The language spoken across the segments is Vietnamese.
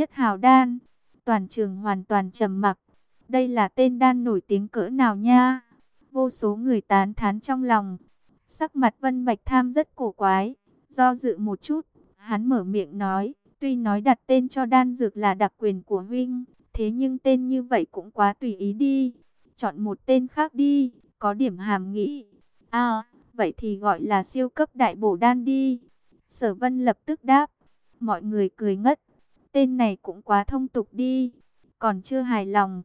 nhất hào đan. Toàn trường hoàn toàn trầm mặc. Đây là tên đan nổi tiếng cỡ nào nha? Vô số người tán thán trong lòng. Sắc mặt Vân Bạch Tham rất cổ quái. Do dự một chút, hắn mở miệng nói. Tuy nói đặt tên cho đan dược là đặc quyền của huynh, thế nhưng tên như vậy cũng quá tùy ý đi. Chọn một tên khác đi, có điểm hàm nghĩ. À, vậy thì gọi là siêu cấp đại bổ đan đi. Sở Vân lập tức đáp. Mọi người cười ngất. Tên này cũng quá thông tục đi. Còn chưa hài lòng.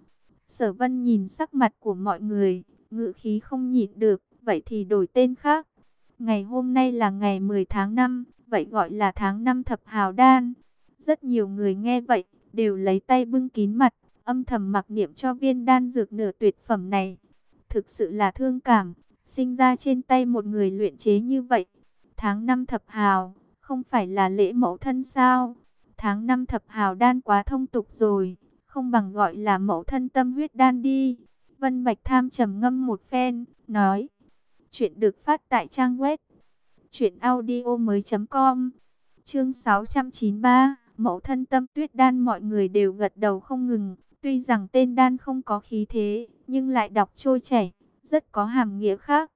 Sở Vân nhìn sắc mặt của mọi người, ngự khí không nhịn được, vậy thì đổi tên khác. Ngày hôm nay là ngày 10 tháng 5, vậy gọi là tháng 5 thập hào đan. Rất nhiều người nghe vậy, đều lấy tay bưng kín mặt, âm thầm mặc niệm cho viên đan dược nửa tuyệt phẩm này. Thực sự là thương cảm, sinh ra trên tay một người luyện chế như vậy. Tháng 5 thập hào, không phải là lễ mẫu thân sao? Tháng năm thập hào đan quá thông tục rồi, không bằng gọi là mẫu thân tâm huyết đan đi. Vân Bạch Tham trầm ngâm một phen, nói. Chuyện được phát tại trang web truyện audio mới com Chương 693, mẫu thân tâm tuyết đan mọi người đều gật đầu không ngừng, tuy rằng tên đan không có khí thế, nhưng lại đọc trôi chảy, rất có hàm nghĩa khác.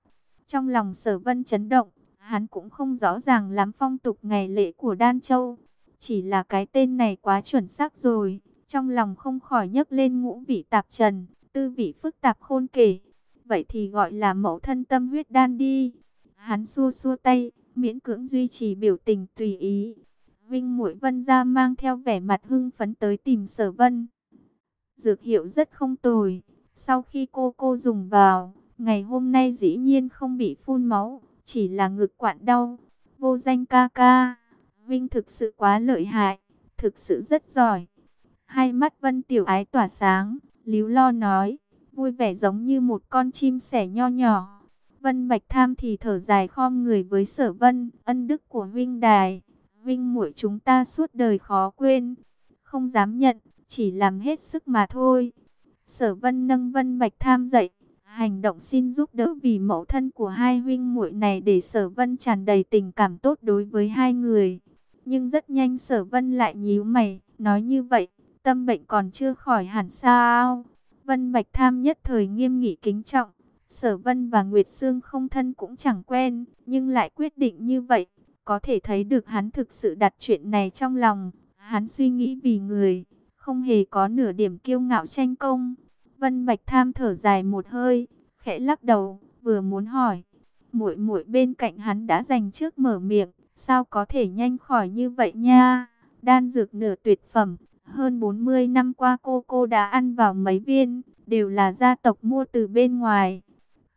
Trong lòng Sở Vân chấn động, hắn cũng không rõ ràng lắm phong tục ngày lễ của Đan Châu, chỉ là cái tên này quá chuẩn xác rồi, trong lòng không khỏi nhấc lên ngũ vị tạp trần, tư vị phức tạp khôn kể. Vậy thì gọi là mẫu thân tâm huyết đan đi. Hắn xua xua tay, miễn cưỡng duy trì biểu tình tùy ý. Vinh Mũi Vân ra mang theo vẻ mặt hưng phấn tới tìm Sở Vân. Dược hiệu rất không tồi. Sau khi cô cô dùng vào, ngày hôm nay dĩ nhiên không bị phun máu, chỉ là ngực quặn đau. Vô danh ca ca, Vinh thực sự quá lợi hại, thực sự rất giỏi. Hai mắt Vân Tiểu Ái tỏa sáng, líu lo nói, vui vẻ giống như một con chim sẻ nho nhỏ. Vân Bạch Tham thì thở dài khom người với Sở Vân, ân đức của huynh Đài. huynh muội chúng ta suốt đời khó quên, không dám nhận, chỉ làm hết sức mà thôi. Sở Vân nâng Vân Bạch Tham dậy, hành động xin giúp đỡ vì mẫu thân của hai huynh muội này để Sở Vân tràn đầy tình cảm tốt đối với hai người. Nhưng rất nhanh Sở Vân lại nhíu mày, nói như vậy, tâm bệnh còn chưa khỏi hẳn sao? Vân Bạch Tham nhất thời nghiêm nghị kính trọng. Sở Vân và Nguyệt Sương không thân cũng chẳng quen, nhưng lại quyết định như vậy, có thể thấy được hắn thực sự đặt chuyện này trong lòng. Hắn suy nghĩ vì người, không hề có nửa điểm kiêu ngạo tranh công. Vân Bạch Tham thở dài một hơi, khẽ lắc đầu, vừa muốn hỏi, muội muội bên cạnh hắn đã dành trước mở miệng, sao có thể nhanh khỏi như vậy nha? Đan dược nửa tuyệt phẩm, hơn 40 năm qua cô cô đã ăn vào mấy viên, đều là gia tộc mua từ bên ngoài.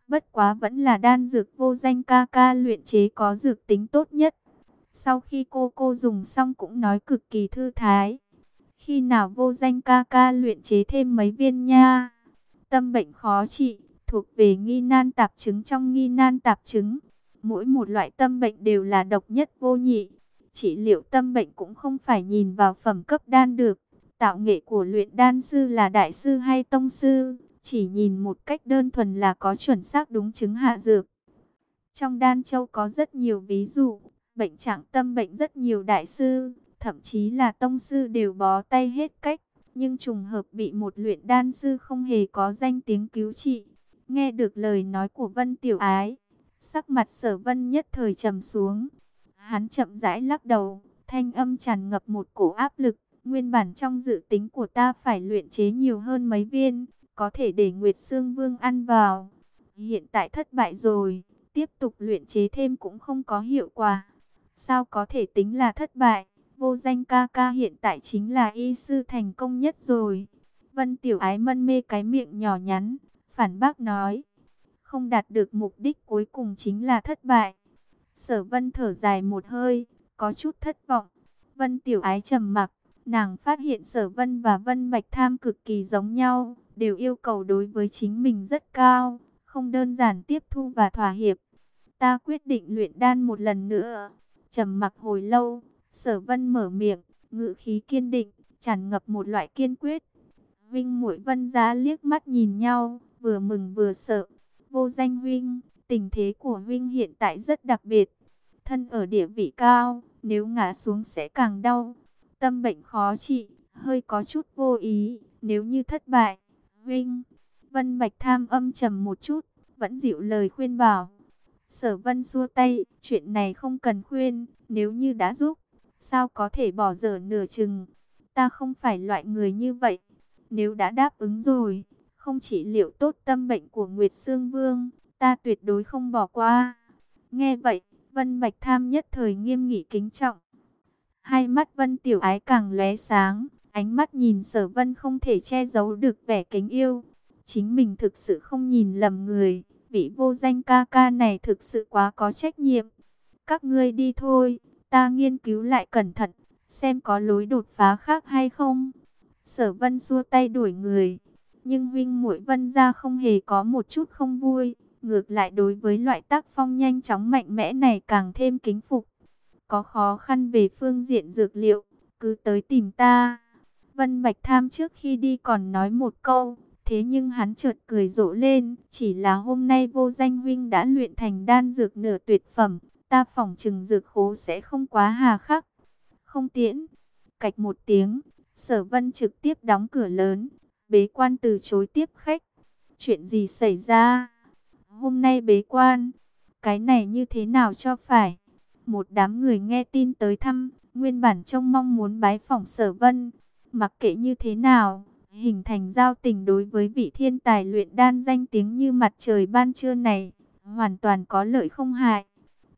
Bất quá vẫn là đan dược vô danh ca ca luyện chế có dược tính tốt nhất. Sau khi cô cô dùng xong cũng nói cực kỳ thư thái. Khi nào vô danh ca ca luyện chế thêm mấy viên nha. Tâm bệnh khó trị, thuộc về nghi nan tạp chứng trong nghi nan tạp chứng. Mỗi một loại tâm bệnh đều là độc nhất vô nhị. Trị liệu tâm bệnh cũng không phải nhìn vào phẩm cấp đan được. Tạo nghệ của luyện đan sư là đại sư hay tông sư, chỉ nhìn một cách đơn thuần là có chuẩn xác đúng chứng hạ dược. Trong đan châu có rất nhiều ví dụ, bệnh trạng tâm bệnh rất nhiều đại sư, thậm chí là tông sư đều bó tay hết cách, nhưng trùng hợp bị một luyện đan sư không hề có danh tiếng cứu trị. Nghe được lời nói của Vân Tiểu Ái, sắc mặt sở vân nhất thời trầm xuống. Hắn chậm rãi lắc đầu, thanh âm tràn ngập một cổ áp lực. Nguyên bản trong dự tính của ta phải luyện chế nhiều hơn mấy viên, có thể để Nguyệt Sương Vương ăn vào. Hiện tại thất bại rồi, tiếp tục luyện chế thêm cũng không có hiệu quả. Sao có thể tính là thất bại? Vô danh ca ca hiện tại chính là y sư thành công nhất rồi. Vân Tiểu Ái mân mê cái miệng nhỏ nhắn, phản bác nói. Không đạt được mục đích cuối cùng chính là thất bại. Sở Vân thở dài một hơi, có chút thất vọng. Vân Tiểu Ái trầm mặc, nàng phát hiện Sở Vân và Vân Bạch Tham cực kỳ giống nhau, đều yêu cầu đối với chính mình rất cao, không đơn giản tiếp thu và thỏa hiệp. Ta quyết định luyện đan một lần nữa. Trầm mặc hồi lâu, Sở Vân mở miệng, ngự khí kiên định, tràn ngập một loại kiên quyết. Vinh Muội Vân giá liếc mắt nhìn nhau, vừa mừng vừa sợ. Vô danh huynh, tình thế của huynh hiện tại rất đặc biệt. Thân ở địa vị cao, nếu ngã xuống sẽ càng đau. Tâm bệnh khó trị, hơi có chút vô ý, nếu như thất bại, huynh. Vân Bạch Tham âm trầm một chút, vẫn dịu lời khuyên bảo. Sở Vân xua tay, chuyện này không cần khuyên, nếu như đã giúp, sao có thể bỏ dở nửa chừng. Ta không phải loại người như vậy, nếu đã đáp ứng rồi, không chỉ liệu tốt tâm bệnh của Nguyệt Sương Vương, ta tuyệt đối không bỏ qua. Nghe vậy, Vân Bạch Tham nhất thời nghiêm nghị kính trọng. Hai mắt Vân Tiểu Ái càng lóe sáng, ánh mắt nhìn Sở Vân không thể che giấu được vẻ kính yêu. Chính mình thực sự không nhìn lầm người, vị vô danh ca ca này thực sự quá có trách nhiệm. Các ngươi đi thôi, ta nghiên cứu lại cẩn thận, xem có lối đột phá khác hay không. Sở Vân xua tay đuổi người, nhưng huynh muội Vân gia không hề có một chút không vui, ngược lại đối với loại tác phong nhanh chóng mạnh mẽ này càng thêm kính phục. Có khó khăn về phương diện dược liệu, cứ tới tìm ta. Vân Bạch Tham trước khi đi còn nói một câu, thế nhưng hắn chợt cười rộ lên, chỉ là hôm nay vô danh huynh đã luyện thành đan dược nửa tuyệt phẩm, ta phỏng chừng dược khố sẽ không quá hà khắc. Không tiễn, cạch một tiếng, sở vân trực tiếp đóng cửa lớn, bế quan từ chối tiếp khách. Chuyện gì xảy ra? Hôm nay bế quan, cái này như thế nào cho phải? Một đám người nghe tin tới thăm, nguyên bản trông mong muốn bái phỏng sở vân. Mặc kệ như thế nào, hình thành giao tình đối với vị thiên tài luyện đan danh tiếng như mặt trời ban trưa này, hoàn toàn có lợi không hại.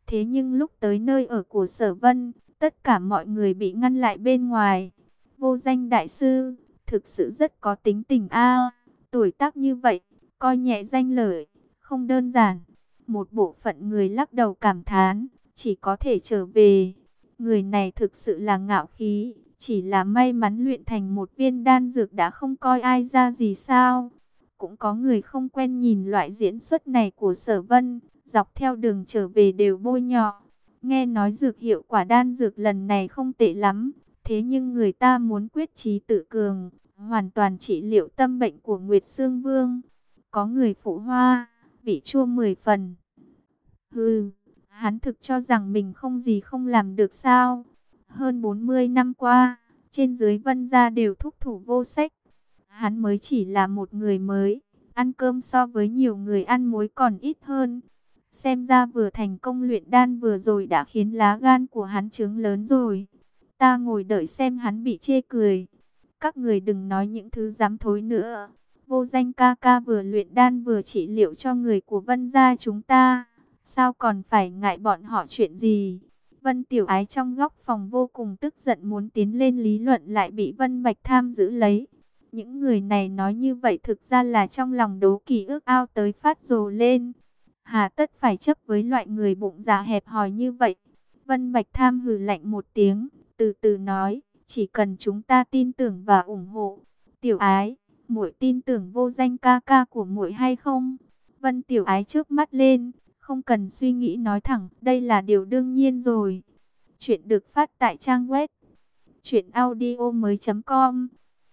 Thế nhưng lúc tới nơi ở của sở vân, tất cả mọi người bị ngăn lại bên ngoài. Vô danh đại sư, thực sự rất có tính tình a tuổi tác như vậy, coi nhẹ danh lợi, không đơn giản. Một bộ phận người lắc đầu cảm thán, chỉ có thể trở về. Người này thực sự là ngạo khí, chỉ là may mắn luyện thành một viên đan dược đã không coi ai ra gì sao. Cũng có người không quen nhìn loại diễn xuất này của sở vân, dọc theo đường trở về đều bôi nhọ. Nghe nói dược hiệu quả đan dược lần này không tệ lắm, thế nhưng người ta muốn quyết trí tự cường, hoàn toàn trị liệu tâm bệnh của Nguyệt Sương Vương. Có người phụ hoa, vị chua mười phần. Hừ, hắn thực cho rằng mình không gì không làm được sao. Hơn 40 năm qua, trên dưới vân gia đều thúc thủ vô sách. Hắn mới chỉ là một người mới, ăn cơm so với nhiều người ăn muối còn ít hơn. Xem ra vừa thành công luyện đan vừa rồi đã khiến lá gan của hắn trứng lớn rồi. Ta ngồi đợi xem hắn bị chê cười. Các người đừng nói những thứ dám thối nữa. Vô danh ca ca vừa luyện đan vừa trị liệu cho người của vân gia chúng ta. Sao còn phải ngại bọn họ chuyện gì? Vân Tiểu Ái trong góc phòng vô cùng tức giận muốn tiến lên lý luận lại bị Vân Bạch Tham giữ lấy. Những người này nói như vậy thực ra là trong lòng đố kỳ ước ao tới phát rồ lên. Hà tất phải chấp với loại người bụng dạ hẹp hòi như vậy. Vân Bạch Tham hừ lạnh một tiếng, từ từ nói, chỉ cần chúng ta tin tưởng và ủng hộ. Tiểu Ái, muội tin tưởng vô danh ca ca của muội hay không? Vân Tiểu Ái trước mắt lên, không cần suy nghĩ nói thẳng, đây là điều đương nhiên rồi. Chuyện được phát tại trang web truyệnaudiomoi.com.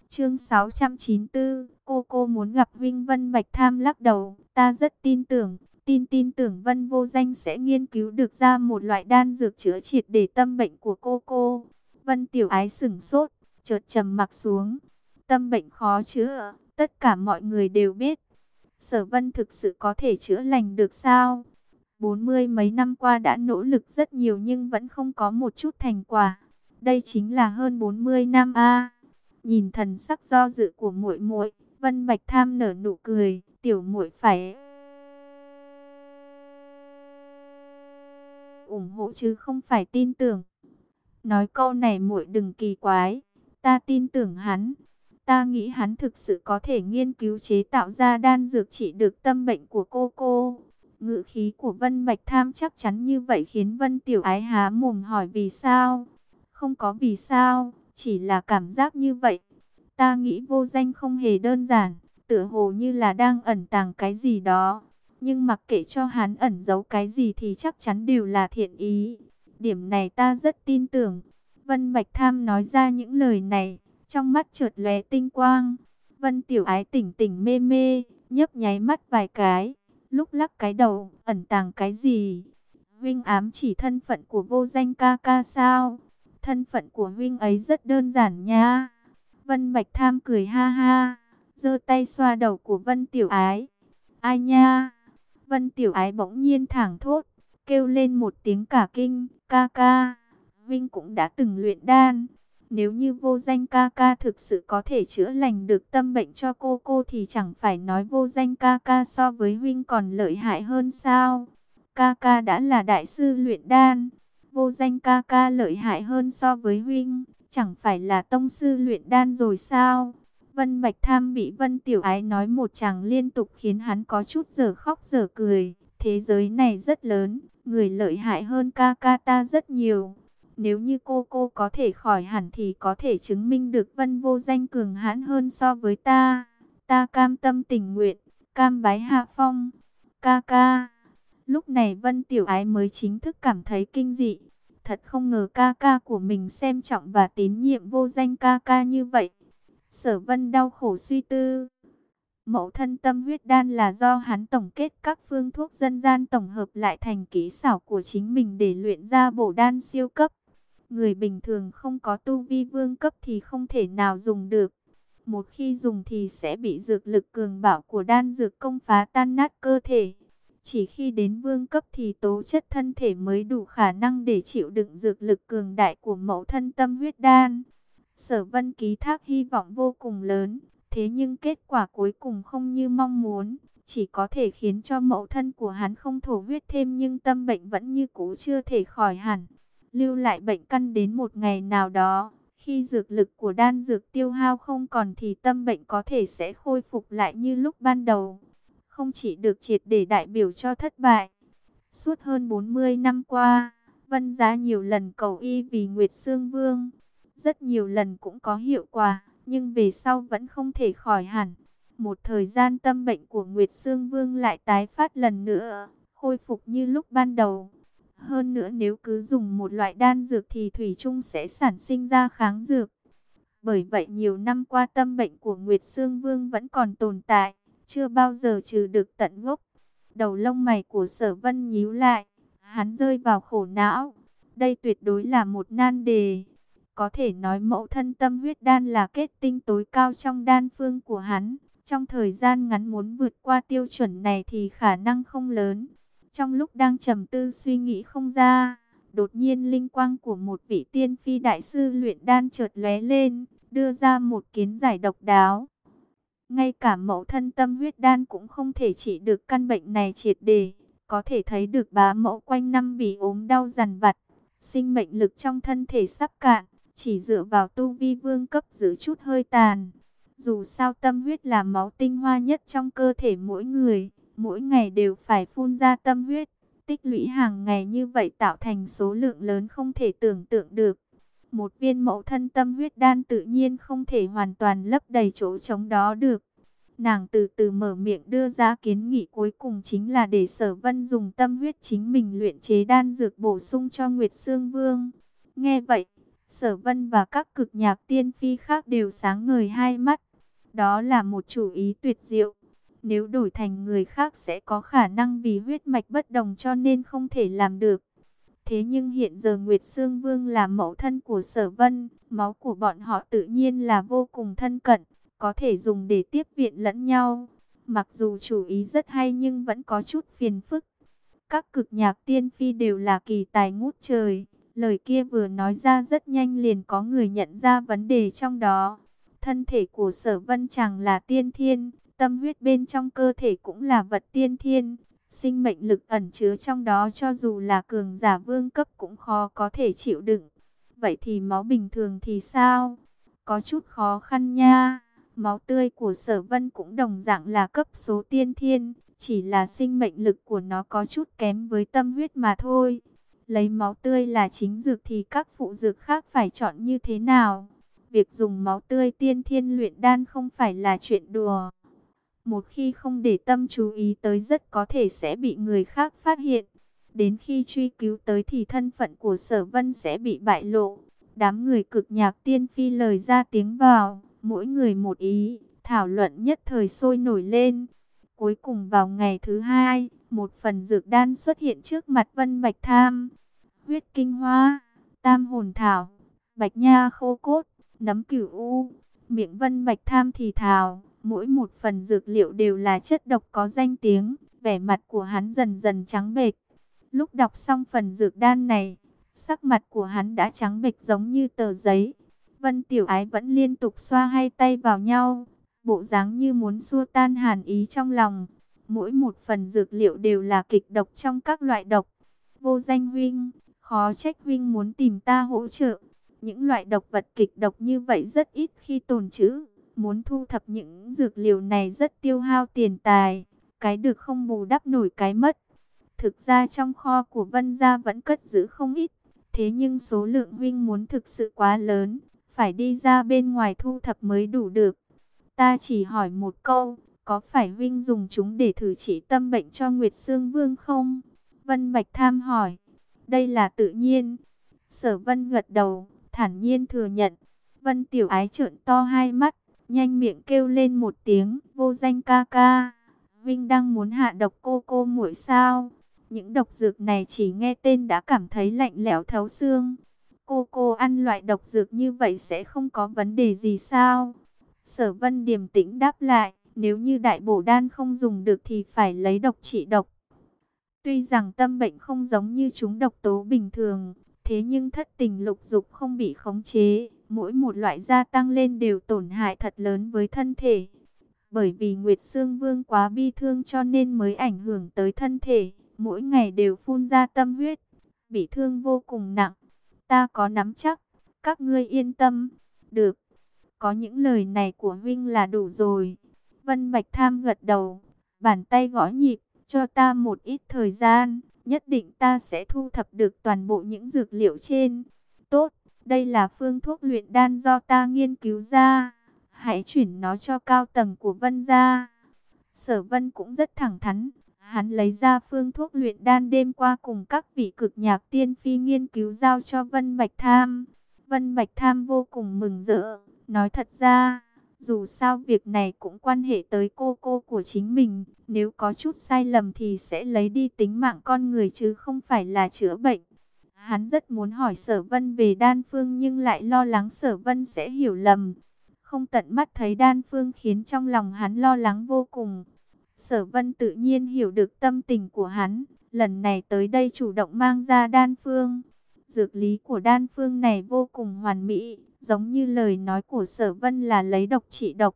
Chương 694, cô cô muốn gặp Vinh Vân Bạch Tham lắc đầu, ta rất tin tưởng, tin tin tưởng Vân Vô Danh sẽ nghiên cứu được ra một loại đan dược chữa triệt để tâm bệnh của cô cô. Vân Tiểu Ái sửng sốt, chợt trầm mặc xuống. Tâm bệnh khó chữa, tất cả mọi người đều biết. Sở Vân thực sự có thể chữa lành được sao? bốn mươi mấy năm qua đã nỗ lực rất nhiều nhưng vẫn không có một chút thành quả. Đây chính là hơn 40 năm a. nhìn thần sắc do dự của muội muội, Vân Bạch Tham nở nụ cười, tiểu muội phải ủng hộ chứ không phải tin tưởng. Nói câu này muội đừng kỳ quái, ta tin tưởng hắn. Ta nghĩ hắn thực sự có thể nghiên cứu chế tạo ra đan dược trị được tâm bệnh của cô cô. Ngự khí của Vân Bạch Tham chắc chắn như vậy khiến Vân Tiểu Ái há mồm hỏi vì sao. Không có vì sao, chỉ là cảm giác như vậy. Ta nghĩ vô danh không hề đơn giản, tựa hồ như là đang ẩn tàng cái gì đó. Nhưng mặc kệ cho hắn ẩn giấu cái gì thì chắc chắn đều là thiện ý. Điểm này ta rất tin tưởng. Vân Bạch Tham nói ra những lời này, trong mắt chợt lóe tinh quang. Vân Tiểu Ái tỉnh tỉnh mê mê, nhấp nháy mắt vài cái lúc lắc cái đầu, ẩn tàng cái gì? Huynh ám chỉ thân phận của vô danh ca ca sao? Thân phận của huynh ấy rất đơn giản nha. Vân Bạch Tham cười ha ha, giơ tay xoa đầu của Vân Tiểu Ái. Ai nha? Vân Tiểu Ái bỗng nhiên thẳng thốt, kêu lên một tiếng cả kinh, ca ca. Vinh cũng đã từng luyện đan. Nếu như vô danh ca ca thực sự có thể chữa lành được tâm bệnh cho cô cô thì chẳng phải nói vô danh ca ca so với huynh còn lợi hại hơn sao. Ca ca đã là đại sư luyện đan. Vô danh ca ca lợi hại hơn so với huynh. Chẳng phải là tông sư luyện đan rồi sao? Vân Bạch Tham bị Vân Tiểu Ái nói một chàng liên tục khiến hắn có chút giờ khóc giờ cười. Thế giới này rất lớn, người lợi hại hơn ca ca ta rất nhiều. Nếu như cô cô có thể khỏi hẳn thì có thể chứng minh được Vân vô danh cường hãn hơn so với ta. Ta cam tâm tình nguyện, cam bái hạ phong. Ca ca. Lúc này Vân Tiểu Ái mới chính thức cảm thấy kinh dị. Thật không ngờ ca ca của mình xem trọng và tín nhiệm vô danh ca ca như vậy. Sở Vân đau khổ suy tư. Mẫu thân tâm huyết đan là do hắn tổng kết các phương thuốc dân gian tổng hợp lại thành kỹ xảo của chính mình để luyện ra bổ đan siêu cấp. Người bình thường không có tu vi vương cấp thì không thể nào dùng được. Một khi dùng thì sẽ bị dược lực cường bạo của đan dược công phá tan nát cơ thể. Chỉ khi đến vương cấp thì tố chất thân thể mới đủ khả năng để chịu đựng dược lực cường đại của mẫu thân tâm huyết đan. Sở vân ký thác hy vọng vô cùng lớn, thế nhưng kết quả cuối cùng không như mong muốn. Chỉ có thể khiến cho mẫu thân của hắn không thổ huyết thêm nhưng tâm bệnh vẫn như cũ chưa thể khỏi hẳn. Lưu lại bệnh căn đến một ngày nào đó, khi dược lực của đan dược tiêu hao không còn thì tâm bệnh có thể sẽ khôi phục lại như lúc ban đầu không chỉ được triệt để đại biểu cho thất bại. Suốt hơn 40 năm qua, Vân Giá nhiều lần cầu y vì Nguyệt Sương Vương. Rất nhiều lần cũng có hiệu quả, nhưng về sau vẫn không thể khỏi hẳn. Một thời gian tâm bệnh của Nguyệt Sương Vương lại tái phát lần nữa, khôi phục như lúc ban đầu. Hơn nữa nếu cứ dùng một loại đan dược thì Thủy chung sẽ sản sinh ra kháng dược. Bởi vậy nhiều năm qua tâm bệnh của Nguyệt Sương Vương vẫn còn tồn tại chưa bao giờ trừ được tận gốc. Đầu lông mày của sở vân nhíu lại, hắn rơi vào khổ não. Đây tuyệt đối là một nan đề. Có thể nói mẫu thân tâm huyết đan là kết tinh tối cao trong đan phương của hắn. Trong thời gian ngắn muốn vượt qua tiêu chuẩn này thì khả năng không lớn. Trong lúc đang trầm tư suy nghĩ không ra, đột nhiên linh quang của một vị tiên phi đại sư luyện đan chợt lóe lên, đưa ra một kiến giải độc đáo. Ngay cả mẫu thân tâm huyết đan cũng không thể trị được căn bệnh này triệt đề. Có thể thấy được bá mẫu quanh năm bị ốm đau dằn vặt. Sinh mệnh lực trong thân thể sắp cạn. Chỉ dựa vào tu vi vương cấp giữ chút hơi tàn. Dù sao tâm huyết là máu tinh hoa nhất trong cơ thể mỗi người. Mỗi ngày đều phải phun ra tâm huyết. Tích lũy hàng ngày như vậy tạo thành số lượng lớn không thể tưởng tượng được một viên mẫu thân tâm huyết đan tự nhiên không thể hoàn toàn lấp đầy chỗ trống đó được. Nàng từ từ mở miệng đưa ra kiến nghị cuối cùng chính là để sở vân dùng tâm huyết chính mình luyện chế đan dược bổ sung cho Nguyệt Sương Vương. Nghe vậy, sở vân và các cực nhạc tiên phi khác đều sáng ngời hai mắt. Đó là một chủ ý tuyệt diệu. Nếu đổi thành người khác sẽ có khả năng vì huyết mạch bất đồng cho nên không thể làm được. Thế nhưng hiện giờ Nguyệt Sương Vương là mẫu thân của Sở Vân, máu của bọn họ tự nhiên là vô cùng thân cận, có thể dùng để tiếp viện lẫn nhau. Mặc dù chủ ý rất hay nhưng vẫn có chút phiền phức. Các cực nhạc tiên phi đều là kỳ tài ngút trời. Lời kia vừa nói ra rất nhanh liền có người nhận ra vấn đề trong đó. Thân thể của sở vân chẳng là tiên thiên, tâm huyết bên trong cơ thể cũng là vật tiên thiên. Sinh mệnh lực ẩn chứa trong đó cho dù là cường giả vương cấp cũng khó có thể chịu đựng. Vậy thì máu bình thường thì sao? Có chút khó khăn nha. Máu tươi của sở vân cũng đồng dạng là cấp số tiên thiên. Chỉ là sinh mệnh lực của nó có chút kém với tâm huyết mà thôi. Lấy máu tươi là chính dược thì các phụ dược khác phải chọn như thế nào? Việc dùng máu tươi tiên thiên luyện đan không phải là chuyện đùa. Một khi không để tâm chú ý tới rất có thể sẽ bị người khác phát hiện. Đến khi truy cứu tới thì thân phận của sở vân sẽ bị bại lộ. Đám người cực nhạc tiên phi lời ra tiếng vào, mỗi người một ý, thảo luận nhất thời sôi nổi lên. Cuối cùng vào ngày thứ hai, một phần dược đan xuất hiện trước mặt Vân Bạch Tham. Huyết kinh hoa, tam hồn thảo, bạch nha khô cốt, nấm cửu u, Miệng Vân Bạch Tham thì thảo mỗi một phần dược liệu đều là chất độc có danh tiếng, vẻ mặt của hắn dần dần trắng bệch. Lúc đọc xong phần dược đan này, sắc mặt của hắn đã trắng bệch giống như tờ giấy. Vân Tiểu Ái vẫn liên tục xoa hai tay vào nhau, bộ dáng như muốn xua tan hàn ý trong lòng. Mỗi một phần dược liệu đều là kịch độc trong các loại độc. Vô danh huynh, khó trách huynh muốn tìm ta hỗ trợ. Những loại độc vật kịch độc như vậy rất ít khi tồn trữ. Muốn thu thập những dược liệu này rất tiêu hao tiền tài. Cái được không bù đắp nổi cái mất. Thực ra trong kho của Vân Gia vẫn cất giữ không ít. Thế nhưng số lượng huynh muốn thực sự quá lớn. Phải đi ra bên ngoài thu thập mới đủ được. Ta chỉ hỏi một câu. Có phải huynh dùng chúng để thử trị tâm bệnh cho Nguyệt Sương Vương không? Vân Bạch Tham hỏi. Đây là tự nhiên. Sở Vân gật đầu, thản nhiên thừa nhận. Vân Tiểu Ái trợn to hai mắt, nhanh miệng kêu lên một tiếng, vô danh ca ca. Vinh đang muốn hạ độc cô cô muội sao? Những độc dược này chỉ nghe tên đã cảm thấy lạnh lẽo thấu xương. Cô cô ăn loại độc dược như vậy sẽ không có vấn đề gì sao? Sở Vân điềm tĩnh đáp lại, nếu như đại bổ đan không dùng được thì phải lấy độc trị độc. Tuy rằng tâm bệnh không giống như chúng độc tố bình thường, thế nhưng thất tình lục dục không bị khống chế, mỗi một loại gia tăng lên đều tổn hại thật lớn với thân thể. Bởi vì Nguyệt Sương Vương quá bi thương cho nên mới ảnh hưởng tới thân thể, mỗi ngày đều phun ra tâm huyết, bị thương vô cùng nặng. Ta có nắm chắc, các ngươi yên tâm. Được, có những lời này của Vinh là đủ rồi. Vân Bạch Tham gật đầu, bàn tay gõ nhịp, cho ta một ít thời gian, nhất định ta sẽ thu thập được toàn bộ những dược liệu trên. Tốt, đây là phương thuốc luyện đan do ta nghiên cứu ra. Hãy chuyển nó cho cao tầng của Vân gia. Sở Vân cũng rất thẳng thắn, hắn lấy ra phương thuốc luyện đan đêm qua cùng các vị cực nhạc tiên phi nghiên cứu giao cho Vân Bạch Tham. Vân Bạch Tham vô cùng mừng rỡ, nói thật ra, dù sao việc này cũng quan hệ tới cô cô của chính mình, nếu có chút sai lầm thì sẽ lấy đi tính mạng con người chứ không phải là chữa bệnh. Hắn rất muốn hỏi sở vân về đan phương nhưng lại lo lắng sở vân sẽ hiểu lầm. Không tận mắt thấy đan phương khiến trong lòng hắn lo lắng vô cùng. Sở vân tự nhiên hiểu được tâm tình của hắn, lần này tới đây chủ động mang ra đan phương. Dược lý của đan phương này vô cùng hoàn mỹ, giống như lời nói của sở vân là lấy độc trị độc.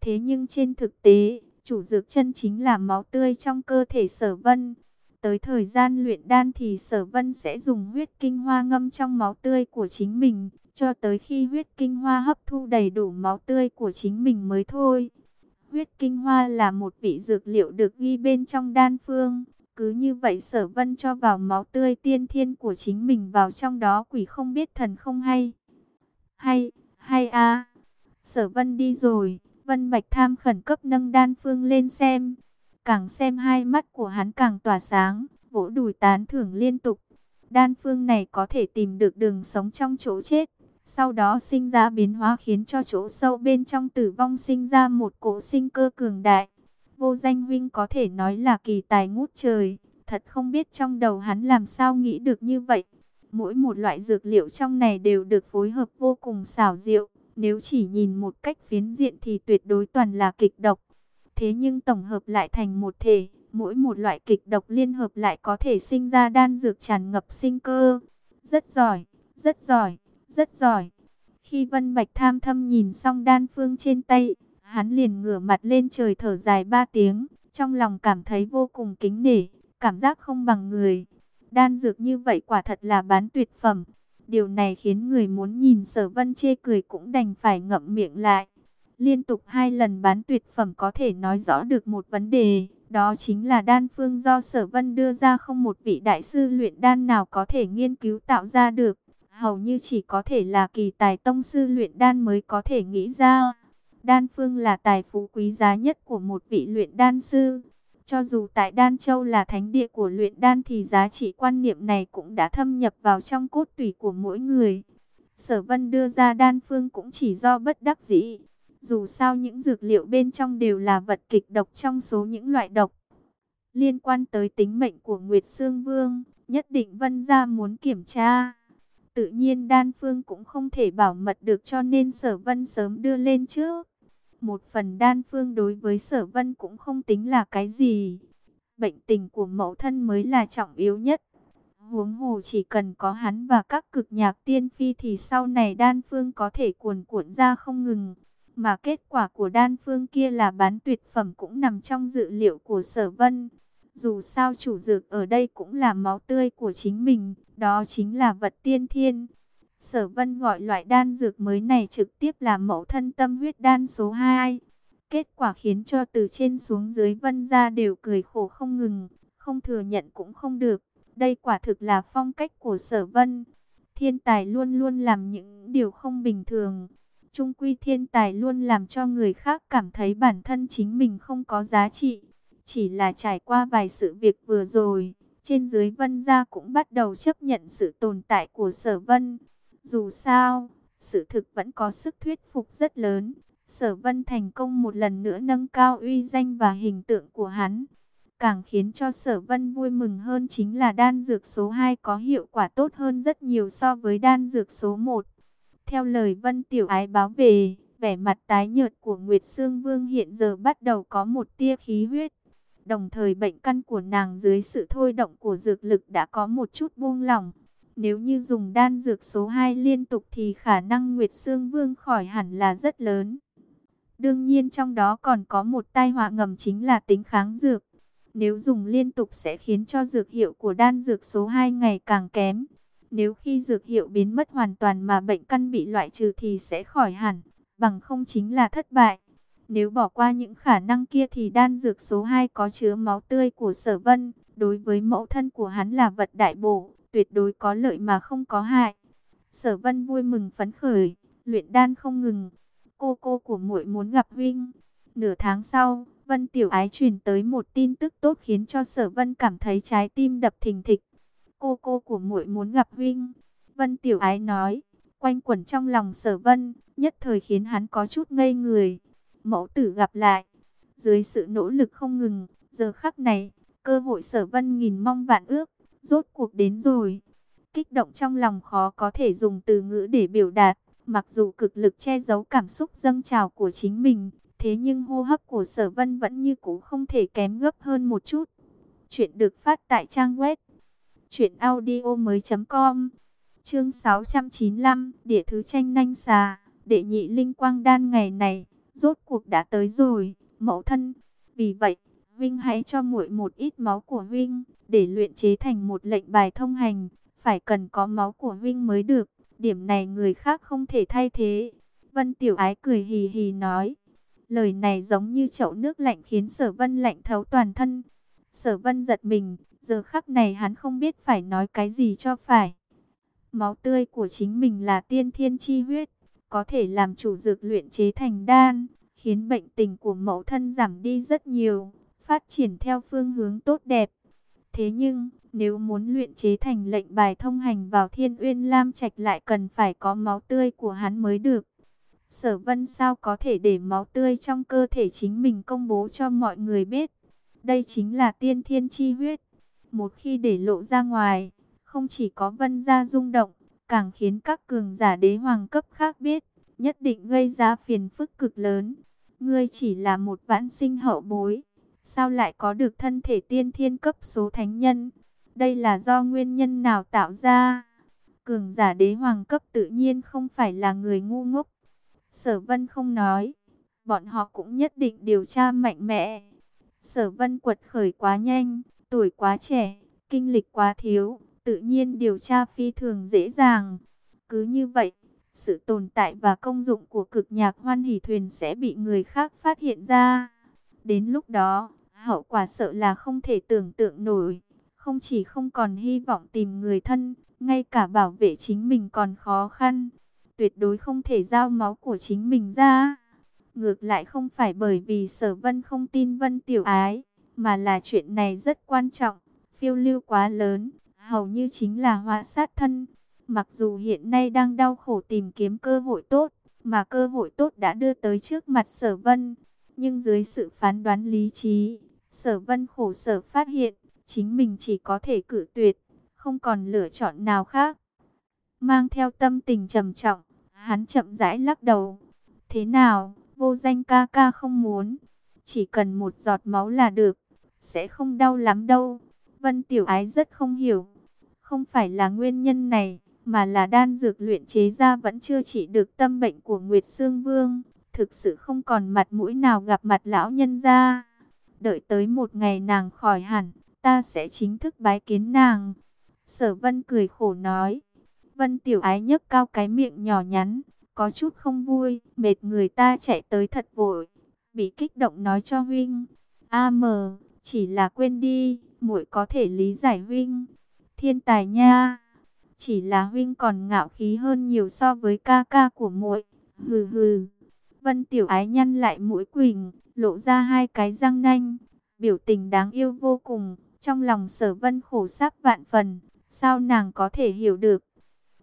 Thế nhưng trên thực tế, chủ dược chân chính là máu tươi trong cơ thể sở vân. Tới thời gian luyện đan thì sở vân sẽ dùng huyết kinh hoa ngâm trong máu tươi của chính mình, cho tới khi huyết kinh hoa hấp thu đầy đủ máu tươi của chính mình mới thôi. Huyết kinh hoa là một vị dược liệu được ghi bên trong đan phương. Cứ như vậy sở vân cho vào máu tươi tiên thiên của chính mình vào trong đó quỷ không biết thần không hay. Hay, hay a Sở vân đi rồi, vân bạch tham khẩn cấp nâng đan phương lên xem. Càng xem hai mắt của hắn càng tỏa sáng, vỗ đùi tán thưởng liên tục. Đan phương này có thể tìm được đường sống trong chỗ chết. Sau đó sinh ra biến hóa khiến cho chỗ sâu bên trong tử vong sinh ra một cỗ sinh cơ cường đại. Vô danh huynh có thể nói là kỳ tài ngút trời. Thật không biết trong đầu hắn làm sao nghĩ được như vậy. Mỗi một loại dược liệu trong này đều được phối hợp vô cùng xảo diệu. Nếu chỉ nhìn một cách phiến diện thì tuyệt đối toàn là kịch độc. Thế nhưng tổng hợp lại thành một thể, mỗi một loại kịch độc liên hợp lại có thể sinh ra đan dược tràn ngập sinh cơ. Rất giỏi, rất giỏi, rất giỏi. Khi Vân Bạch tham thâm nhìn xong đan phương trên tay, hắn liền ngửa mặt lên trời thở dài ba tiếng, trong lòng cảm thấy vô cùng kính nể, cảm giác không bằng người. Đan dược như vậy quả thật là bán tuyệt phẩm. Điều này khiến người muốn nhìn sở vân chê cười cũng đành phải ngậm miệng lại. Liên tục hai lần bán tuyệt phẩm có thể nói rõ được một vấn đề. Đó chính là đan phương do sở vân đưa ra không một vị đại sư luyện đan nào có thể nghiên cứu tạo ra được. Hầu như chỉ có thể là kỳ tài tông sư luyện đan mới có thể nghĩ ra. Đan phương là tài phú quý giá nhất của một vị luyện đan sư. Cho dù tại Đan Châu là thánh địa của luyện đan thì giá trị quan niệm này cũng đã thâm nhập vào trong cốt tủy của mỗi người. Sở Vân đưa ra đan phương cũng chỉ do bất đắc dĩ. Dù sao những dược liệu bên trong đều là vật kịch độc trong số những loại độc. Liên quan tới tính mệnh của Nguyệt Sương Vương, nhất định Vân gia muốn kiểm tra. Tự nhiên đan phương cũng không thể bảo mật được cho nên sở vân sớm đưa lên trước. Một phần đan phương đối với sở vân cũng không tính là cái gì. Bệnh tình của mẫu thân mới là trọng yếu nhất. Huống hồ chỉ cần có hắn và các cực nhạc tiên phi thì sau này đan phương có thể cuồn cuộn ra không ngừng. Mà kết quả của đan phương kia là bán tuyệt phẩm cũng nằm trong dự liệu của sở vân. Dù sao chủ dược ở đây cũng là máu tươi của chính mình, đó chính là vật tiên thiên. Sở vân gọi loại đan dược mới này trực tiếp là mẫu thân tâm huyết đan số 2. Kết quả khiến cho từ trên xuống dưới vân ra đều cười khổ không ngừng, không thừa nhận cũng không được. Đây quả thực là phong cách của sở vân. Thiên tài luôn luôn làm những điều không bình thường. Trung quy thiên tài luôn làm cho người khác cảm thấy bản thân chính mình không có giá trị. Chỉ là trải qua vài sự việc vừa rồi, trên dưới vân gia cũng bắt đầu chấp nhận sự tồn tại của sở vân. Dù sao, sự thực vẫn có sức thuyết phục rất lớn. Sở vân thành công một lần nữa nâng cao uy danh và hình tượng của hắn. Càng khiến cho sở vân vui mừng hơn chính là đan dược số 2 có hiệu quả tốt hơn rất nhiều so với đan dược số 1. Theo lời vân tiểu ái báo về, vẻ mặt tái nhợt của Nguyệt Sương Vương hiện giờ bắt đầu có một tia khí huyết. Đồng thời bệnh căn của nàng dưới sự thôi động của dược lực đã có một chút buông lỏng. Nếu như dùng đan dược số 2 liên tục thì khả năng Nguyệt Sương Vương khỏi hẳn là rất lớn. Đương nhiên trong đó còn có một tai họa ngầm chính là tính kháng dược. Nếu dùng liên tục sẽ khiến cho dược hiệu của đan dược số 2 ngày càng kém. Nếu khi dược hiệu biến mất hoàn toàn mà bệnh căn bị loại trừ thì sẽ khỏi hẳn, bằng không chính là thất bại. Nếu bỏ qua những khả năng kia thì đan dược số 2 có chứa máu tươi của sở vân, đối với mẫu thân của hắn là vật đại bổ, tuyệt đối có lợi mà không có hại. Sở vân vui mừng phấn khởi, luyện đan không ngừng. Cô cô của muội muốn gặp huynh. Nửa tháng sau, Vân Tiểu Ái truyền tới một tin tức tốt khiến cho Sở Vân cảm thấy trái tim đập thình thịch. Cô cô của muội muốn gặp huynh. Vân Tiểu Ái nói, quanh quẩn trong lòng Sở Vân, nhất thời khiến hắn có chút ngây người. Mẫu tử gặp lại, dưới sự nỗ lực không ngừng, giờ khắc này, cơ hội Sở Vân nghìn mong vạn ước, rốt cuộc đến rồi. Kích động trong lòng khó có thể dùng từ ngữ để biểu đạt, mặc dù cực lực che giấu cảm xúc dâng trào của chính mình, Thế nhưng hô hấp của sở vân vẫn như cũ không thể kém gấp hơn một chút. Chuyện được phát tại trang web audio com Chương 695 Địa thứ tranh nanh xà Đệ nhị linh quang đan ngày này Rốt cuộc đã tới rồi Mẫu thân Vì vậy Vinh hãy cho muội một ít máu của Vinh Để luyện chế thành một lệnh bài thông hành Phải cần có máu của Vinh mới được Điểm này người khác không thể thay thế Vân Tiểu Ái cười hì hì nói Lời này giống như chậu nước lạnh khiến sở vân lạnh thấu toàn thân. Sở vân giật mình, giờ khắc này hắn không biết phải nói cái gì cho phải. Máu tươi của chính mình là tiên thiên chi huyết, có thể làm chủ dược luyện chế thành đan, khiến bệnh tình của mẫu thân giảm đi rất nhiều, phát triển theo phương hướng tốt đẹp. Thế nhưng, nếu muốn luyện chế thành lệnh bài thông hành vào thiên uyên lam trạch lại cần phải có máu tươi của hắn mới được. Sở vân sao có thể để máu tươi trong cơ thể chính mình công bố cho mọi người biết. Đây chính là tiên thiên chi huyết. Một khi để lộ ra ngoài, không chỉ có vân gia rung động, càng khiến các cường giả đế hoàng cấp khác biết, nhất định gây ra phiền phức cực lớn. Ngươi chỉ là một vãn sinh hậu bối, sao lại có được thân thể tiên thiên cấp số thánh nhân? Đây là do nguyên nhân nào tạo ra? Cường giả đế hoàng cấp tự nhiên không phải là người ngu ngốc, Sở Vân không nói, bọn họ cũng nhất định điều tra mạnh mẽ. Sở Vân quật khởi quá nhanh, tuổi quá trẻ, kinh lịch quá thiếu, tự nhiên điều tra phi thường dễ dàng. Cứ như vậy, sự tồn tại và công dụng của cực nhạc hoan hỷ thuyền sẽ bị người khác phát hiện ra. Đến lúc đó, hậu quả sợ là không thể tưởng tượng nổi. Không chỉ không còn hy vọng tìm người thân, ngay cả bảo vệ chính mình còn khó khăn tuyệt đối không thể giao máu của chính mình ra. Ngược lại không phải bởi vì sở vân không tin vân tiểu ái, mà là chuyện này rất quan trọng, phiêu lưu quá lớn, hầu như chính là họa sát thân. Mặc dù hiện nay đang đau khổ tìm kiếm cơ hội tốt, mà cơ hội tốt đã đưa tới trước mặt sở vân. Nhưng dưới sự phán đoán lý trí, sở vân khổ sở phát hiện, chính mình chỉ có thể cử tuyệt, không còn lựa chọn nào khác. mang theo tâm tình trầm trọng, hắn chậm rãi lắc đầu. Thế nào, vô danh ca ca không muốn, chỉ cần một giọt máu là được, sẽ không đau lắm đâu. Vân Tiểu Ái rất không hiểu, không phải là nguyên nhân này, mà là đan dược luyện chế ra vẫn chưa trị được tâm bệnh của Nguyệt Sương Vương, thực sự không còn mặt mũi nào gặp mặt lão nhân gia. Đợi tới một ngày nàng khỏi hẳn, ta sẽ chính thức bái kiến nàng. Sở Vân cười khổ nói. Vân Tiểu Ái nhấc cao cái miệng nhỏ nhắn, có chút không vui, mệt người ta chạy tới thật vội, bị kích động nói cho huynh. A mờ, chỉ là quên đi, muội có thể lý giải huynh. Thiên tài nha, chỉ là huynh còn ngạo khí hơn nhiều so với ca ca của muội. Hừ hừ. Vân Tiểu Ái nhăn lại mũi quỳnh, lộ ra hai cái răng nanh, biểu tình đáng yêu vô cùng. Trong lòng sở vân khổ sáp vạn phần, sao nàng có thể hiểu được.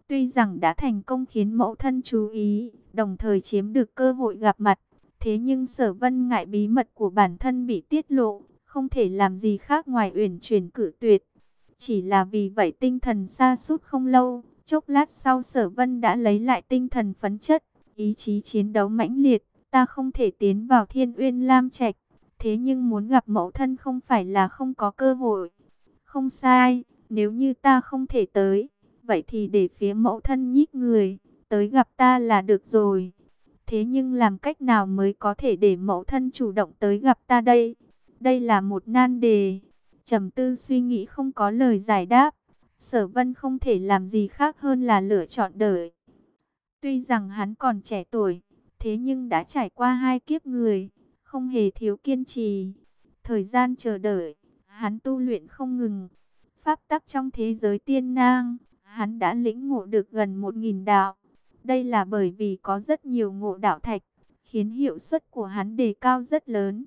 Tuy rằng đã thành công khiến mẫu thân chú ý, đồng thời chiếm được cơ hội gặp mặt, thế nhưng sở vân ngại bí mật của bản thân bị tiết lộ, không thể làm gì khác ngoài uyển chuyển cử tuyệt. Chỉ là vì vậy tinh thần xa sút không lâu, chốc lát sau sở vân đã lấy lại tinh thần phấn chất, ý chí chiến đấu mãnh liệt, ta không thể tiến vào thiên uyên lam trạch, thế nhưng muốn gặp mẫu thân không phải là không có cơ hội. Không sai, nếu như ta không thể tới, vậy thì để phía mẫu thân nhích người, tới gặp ta là được rồi. Thế nhưng làm cách nào mới có thể để mẫu thân chủ động tới gặp ta đây? Đây là một nan đề. Trầm tư suy nghĩ không có lời giải đáp. Sở vân không thể làm gì khác hơn là lựa chọn đợi. Tuy rằng hắn còn trẻ tuổi, thế nhưng đã trải qua hai kiếp người, không hề thiếu kiên trì. Thời gian chờ đợi, hắn tu luyện không ngừng. Pháp tắc trong thế giới tiên nang, hắn đã lĩnh ngộ được gần một nghìn đạo. Đây là bởi vì có rất nhiều ngộ đạo thạch, khiến hiệu suất của hắn đề cao rất lớn.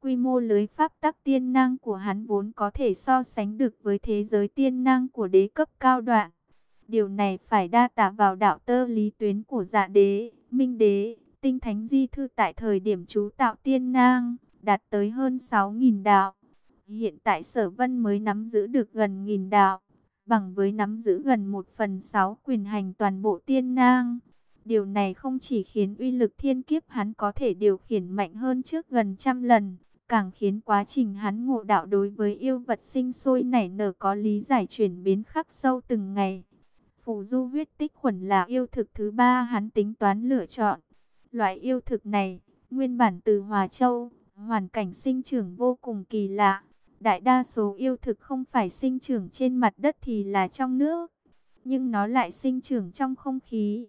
Quy mô lưới pháp tắc tiên năng của hắn vốn có thể so sánh được với thế giới tiên năng của đế cấp cao đoạn. Điều này phải đa tạ vào đạo tơ lý tuyến của dạ đế, minh đế, tinh thánh di thư tại thời điểm chú tạo tiên nang đạt tới hơn 6.000 đạo. Hiện tại sở vân mới nắm giữ được gần nghìn đạo, bằng với nắm giữ gần một phần sáu quyền hành toàn bộ tiên nang Điều này không chỉ khiến uy lực thiên kiếp hắn có thể điều khiển mạnh hơn trước gần trăm lần, càng khiến quá trình hắn ngộ đạo đối với yêu vật sinh sôi nảy nở có lý giải chuyển biến khắc sâu từng ngày. Phù du huyết tích khuẩn là yêu thực thứ ba hắn tính toán lựa chọn. Loại yêu thực này, nguyên bản từ Hòa Châu, hoàn cảnh sinh trưởng vô cùng kỳ lạ. Đại đa số yêu thực không phải sinh trưởng trên mặt đất thì là trong nước, nhưng nó lại sinh trưởng trong không khí.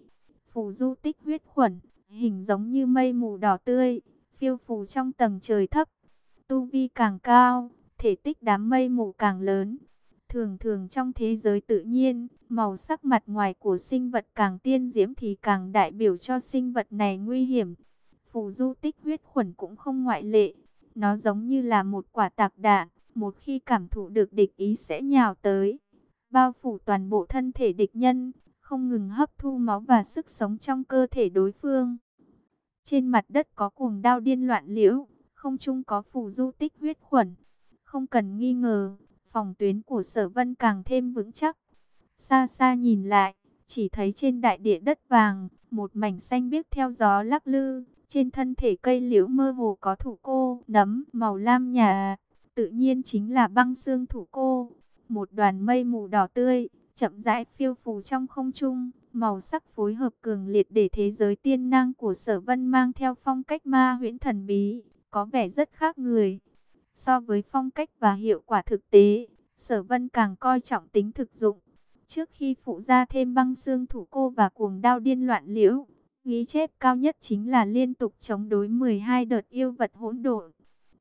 Phù du tích huyết khuẩn, hình giống như mây mù đỏ tươi, phiêu phù trong tầng trời thấp. Tu vi càng cao, thể tích đám mây mù càng lớn. Thường thường trong thế giới tự nhiên, màu sắc mặt ngoài của sinh vật càng tiên diễm thì càng đại biểu cho sinh vật này nguy hiểm. Phù du tích huyết khuẩn cũng không ngoại lệ. Nó giống như là một quả tạc đạn, một khi cảm thụ được địch ý sẽ nhào tới. Bao phủ toàn bộ thân thể địch nhân, không ngừng hấp thu máu và sức sống trong cơ thể đối phương. Trên mặt đất có cuồng đao điên loạn liễu, không chung có phù du tích huyết khuẩn. Không cần nghi ngờ, phòng tuyến của sở vân càng thêm vững chắc. Xa xa nhìn lại, chỉ thấy trên đại địa đất vàng, một mảnh xanh biếc theo gió lắc lư. Trên thân thể cây liễu mơ hồ có thủ cô, nấm, màu lam nhà, tự nhiên chính là băng xương thủ cô. Một đoàn mây mù đỏ tươi, chậm rãi phiêu phù trong không trung, màu sắc phối hợp cường liệt để thế giới tiên năng của sở vân mang theo phong cách ma huyễn thần bí, có vẻ rất khác người. So với phong cách và hiệu quả thực tế, sở vân càng coi trọng tính thực dụng. Trước khi phụ ra thêm băng xương thủ cô và cuồng đao điên loạn liễu, ghi chép cao nhất chính là liên tục chống đối 12 đợt yêu vật hỗn độn.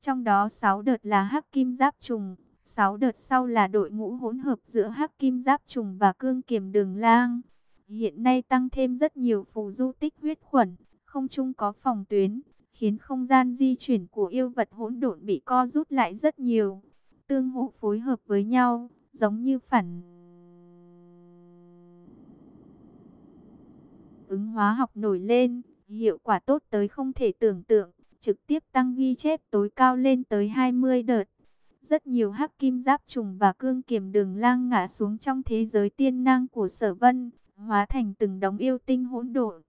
Trong đó 6 đợt là hắc kim giáp trùng, 6 đợt sau là đội ngũ hỗn hợp giữa hắc kim giáp trùng và cương kiềm đường lang. Hiện nay tăng thêm rất nhiều phù du tích huyết khuẩn, không chung có phòng tuyến, khiến không gian di chuyển của yêu vật hỗn độn bị co rút lại rất nhiều. Tương hỗ phối hợp với nhau, giống như phản ứng hóa học nổi lên, hiệu quả tốt tới không thể tưởng tượng, trực tiếp tăng ghi chép tối cao lên tới 20 đợt. Rất nhiều hắc kim giáp trùng và cương kiềm đường lang ngã xuống trong thế giới tiên năng của sở vân, hóa thành từng đống yêu tinh hỗn độn.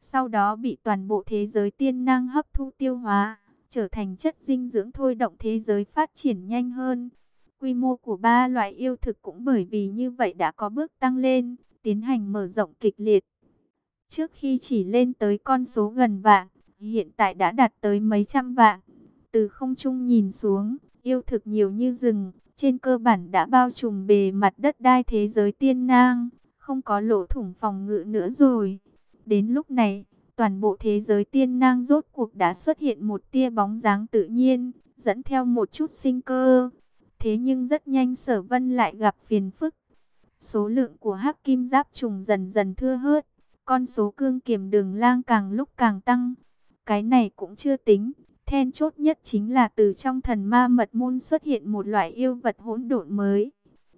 Sau đó bị toàn bộ thế giới tiên năng hấp thu tiêu hóa, trở thành chất dinh dưỡng thôi động thế giới phát triển nhanh hơn. Quy mô của ba loại yêu thực cũng bởi vì như vậy đã có bước tăng lên, tiến hành mở rộng kịch liệt. Trước khi chỉ lên tới con số gần vạn, hiện tại đã đạt tới mấy trăm vạn. Từ không trung nhìn xuống, yêu thực nhiều như rừng, trên cơ bản đã bao trùm bề mặt đất đai thế giới tiên nang, không có lỗ thủng phòng ngự nữa rồi. Đến lúc này, toàn bộ thế giới tiên nang rốt cuộc đã xuất hiện một tia bóng dáng tự nhiên, dẫn theo một chút sinh cơ. Thế nhưng rất nhanh sở vân lại gặp phiền phức. Số lượng của hắc kim giáp trùng dần dần thưa hớt, con số cương kiểm đường lang càng lúc càng tăng. Cái này cũng chưa tính, then chốt nhất chính là từ trong thần ma mật môn xuất hiện một loại yêu vật hỗn độn mới.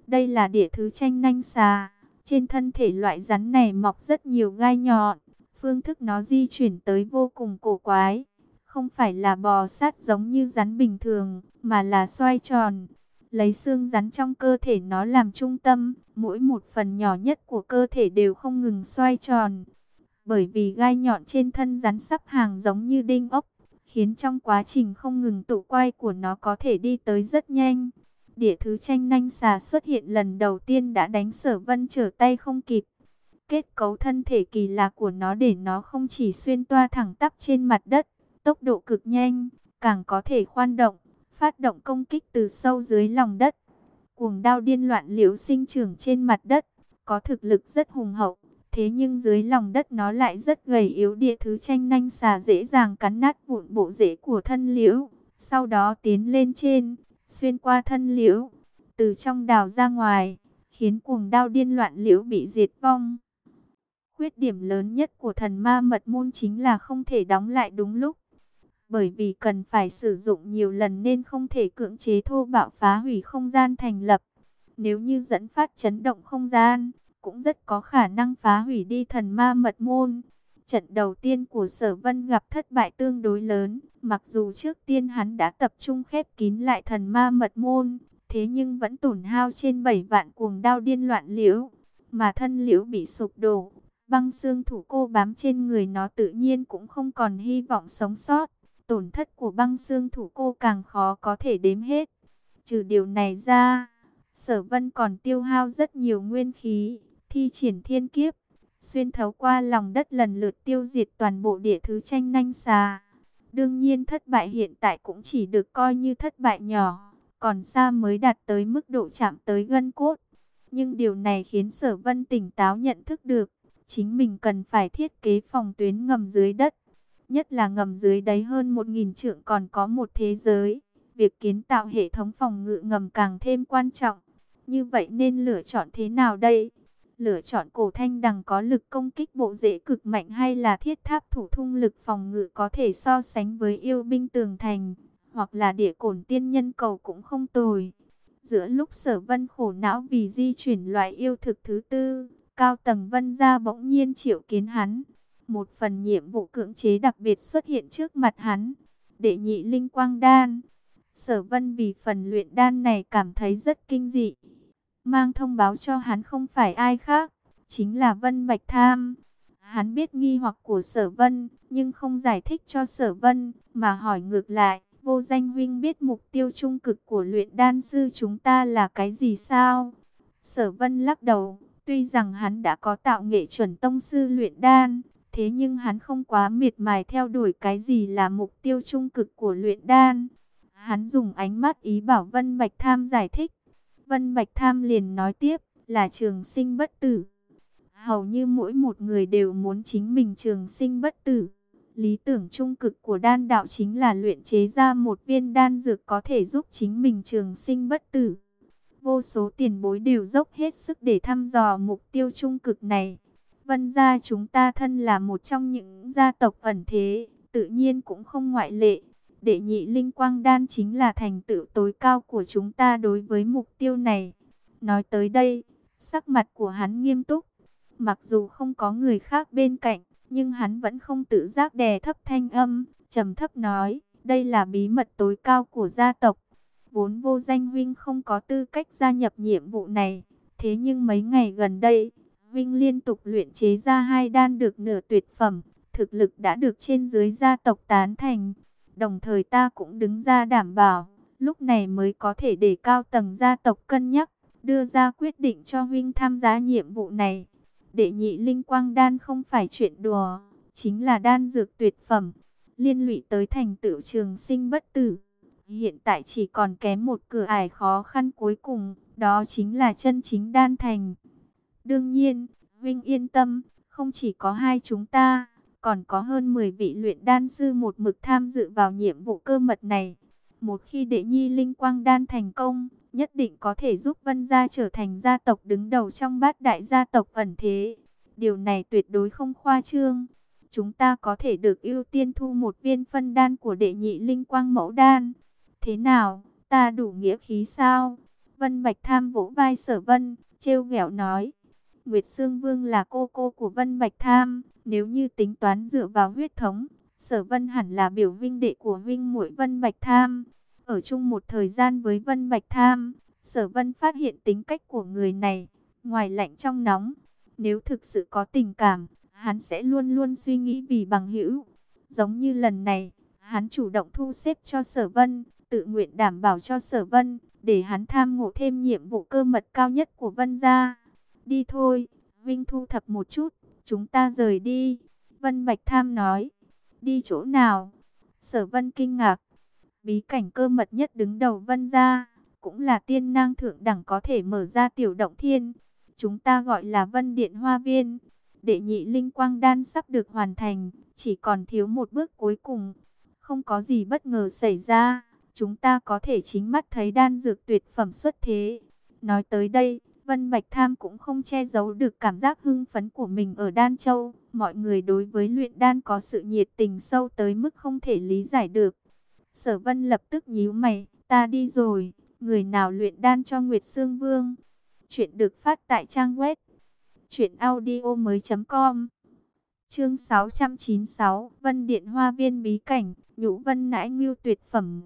Đây là địa thứ tranh nanh xà, trên thân thể loại rắn này mọc rất nhiều gai nhọn, phương thức nó di chuyển tới vô cùng cổ quái. Không phải là bò sát giống như rắn bình thường, mà là xoay tròn. Lấy xương rắn trong cơ thể nó làm trung tâm, mỗi một phần nhỏ nhất của cơ thể đều không ngừng xoay tròn. Bởi vì gai nhọn trên thân rắn sắp hàng giống như đinh ốc, khiến trong quá trình không ngừng tụ quay của nó có thể đi tới rất nhanh. Địa thứ tranh nanh xà xuất hiện lần đầu tiên đã đánh sở vân trở tay không kịp. Kết cấu thân thể kỳ lạ của nó để nó không chỉ xuyên toa thẳng tắp trên mặt đất, tốc độ cực nhanh, càng có thể khoan động, phát động công kích từ sâu dưới lòng đất. Cuồng đao điên loạn liễu sinh trưởng trên mặt đất, có thực lực rất hùng hậu. Thế nhưng dưới lòng đất nó lại rất gầy yếu địa thứ tranh nanh xà dễ dàng cắn nát vụn bộ rễ của thân liễu. Sau đó tiến lên trên, xuyên qua thân liễu, từ trong đào ra ngoài, khiến cuồng đao điên loạn liễu bị diệt vong. Khuyết điểm lớn nhất của thần ma mật môn chính là không thể đóng lại đúng lúc. Bởi vì cần phải sử dụng nhiều lần nên không thể cưỡng chế thô bạo phá hủy không gian thành lập. Nếu như dẫn phát chấn động không gian, cũng rất có khả năng phá hủy đi thần ma mật môn. Trận đầu tiên của sở vân gặp thất bại tương đối lớn, mặc dù trước tiên hắn đã tập trung khép kín lại thần ma mật môn, thế nhưng vẫn tổn hao trên 7 vạn cuồng đao điên loạn liễu, mà thân liễu bị sụp đổ, băng xương thủ cô bám trên người nó tự nhiên cũng không còn hy vọng sống sót. Tổn thất của băng xương thủ cô càng khó có thể đếm hết. Trừ điều này ra, sở vân còn tiêu hao rất nhiều nguyên khí, thi triển thiên kiếp, xuyên thấu qua lòng đất lần lượt tiêu diệt toàn bộ địa thứ tranh nanh xà. Đương nhiên thất bại hiện tại cũng chỉ được coi như thất bại nhỏ, còn xa mới đạt tới mức độ chạm tới gân cốt. Nhưng điều này khiến sở vân tỉnh táo nhận thức được, chính mình cần phải thiết kế phòng tuyến ngầm dưới đất. Nhất là ngầm dưới đáy hơn 1.000 trượng còn có một thế giới. Việc kiến tạo hệ thống phòng ngự ngầm càng thêm quan trọng. Như vậy nên lựa chọn thế nào đây? Lựa chọn cổ thanh đằng có lực công kích bộ dễ cực mạnh hay là thiết tháp thủ thung lực phòng ngự có thể so sánh với yêu binh tường thành, hoặc là địa cổn tiên nhân cầu cũng không tồi. Giữa lúc sở vân khổ não vì di chuyển loại yêu thực thứ tư, cao tầng vân ra bỗng nhiên triệu kiến hắn. Một phần nhiệm vụ cưỡng chế đặc biệt xuất hiện trước mặt hắn. Đệ nhị linh quang đan. Sở vân vì phần luyện đan này cảm thấy rất kinh dị mang thông báo cho hắn không phải ai khác, chính là Vân Bạch Tham. Hắn biết nghi hoặc của sở vân, nhưng không giải thích cho sở vân, mà hỏi ngược lại, vô danh huynh biết mục tiêu trung cực của luyện đan sư chúng ta là cái gì sao? Sở vân lắc đầu, tuy rằng hắn đã có tạo nghệ chuẩn tông sư luyện đan, thế nhưng hắn không quá miệt mài theo đuổi cái gì là mục tiêu trung cực của luyện đan. Hắn dùng ánh mắt ý bảo Vân Bạch Tham giải thích, Vân Bạch Tham liền nói tiếp, là trường sinh bất tử. Hầu như mỗi một người đều muốn chính mình trường sinh bất tử. Lý tưởng trung cực của đan đạo chính là luyện chế ra một viên đan dược có thể giúp chính mình trường sinh bất tử. Vô số tiền bối đều dốc hết sức để thăm dò mục tiêu trung cực này. Vân gia chúng ta thân là một trong những gia tộc ẩn thế, tự nhiên cũng không ngoại lệ. Đệ nhị linh quang đan chính là thành tựu tối cao của chúng ta đối với mục tiêu này. Nói tới đây, sắc mặt của hắn nghiêm túc. Mặc dù không có người khác bên cạnh, nhưng hắn vẫn không tự giác đè thấp thanh âm, trầm thấp nói, đây là bí mật tối cao của gia tộc. Vốn vô danh huynh không có tư cách gia nhập nhiệm vụ này, thế nhưng mấy ngày gần đây, huynh liên tục luyện chế ra hai đan được nửa tuyệt phẩm, thực lực đã được trên dưới gia tộc tán thành. Đồng thời ta cũng đứng ra đảm bảo, lúc này mới có thể để cao tầng gia tộc cân nhắc, đưa ra quyết định cho huynh tham gia nhiệm vụ này. Đệ nhị linh quang đan không phải chuyện đùa, chính là đan dược tuyệt phẩm, liên lụy tới thành tựu trường sinh bất tử. Hiện tại chỉ còn kém một cửa ải khó khăn cuối cùng, đó chính là chân chính đan thành. Đương nhiên, huynh yên tâm, không chỉ có hai chúng ta, còn có hơn 10 vị luyện đan sư một mực tham dự vào nhiệm vụ cơ mật này. Một khi đệ nhi linh quang đan thành công, nhất định có thể giúp Vân Gia trở thành gia tộc đứng đầu trong bát đại gia tộc ẩn thế. Điều này tuyệt đối không khoa trương. Chúng ta có thể được ưu tiên thu một viên phân đan của đệ nhị linh quang mẫu đan. Thế nào, ta đủ nghĩa khí sao? Vân Bạch Tham vỗ vai sở vân, trêu ghẹo nói. Nguyệt Sương Vương là cô cô của Vân Bạch Tham, nếu như tính toán dựa vào huyết thống, Sở Vân hẳn là biểu vinh đệ của vinh muội Vân Bạch Tham. Ở chung một thời gian với Vân Bạch Tham, Sở Vân phát hiện tính cách của người này, ngoài lạnh trong nóng, nếu thực sự có tình cảm, hắn sẽ luôn luôn suy nghĩ vì bằng hữu. Giống như lần này, hắn chủ động thu xếp cho Sở Vân, tự nguyện đảm bảo cho Sở Vân, để hắn tham ngộ thêm nhiệm vụ cơ mật cao nhất của Vân gia. Đi thôi, Vinh thu thập một chút, chúng ta rời đi. Vân Bạch Tham nói, đi chỗ nào? Sở Vân kinh ngạc, bí cảnh cơ mật nhất đứng đầu Vân gia, cũng là tiên năng thượng đẳng có thể mở ra tiểu động thiên. Chúng ta gọi là Vân Điện Hoa Viên. Đệ nhị linh quang đan sắp được hoàn thành, chỉ còn thiếu một bước cuối cùng. Không có gì bất ngờ xảy ra, chúng ta có thể chính mắt thấy đan dược tuyệt phẩm xuất thế. Nói tới đây, Vân Bạch Tham cũng không che giấu được cảm giác hưng phấn của mình ở Đan Châu. Mọi người đối với luyện đan có sự nhiệt tình sâu tới mức không thể lý giải được. Sở Vân lập tức nhíu mày, ta đi rồi, người nào luyện đan cho Nguyệt Sương Vương? Chuyện được phát tại trang web truyệnaudiomoi.com. Chương 696, Vân Điện Hoa Viên bí cảnh, Nhũ Vân Nãi Ngưu tuyệt phẩm.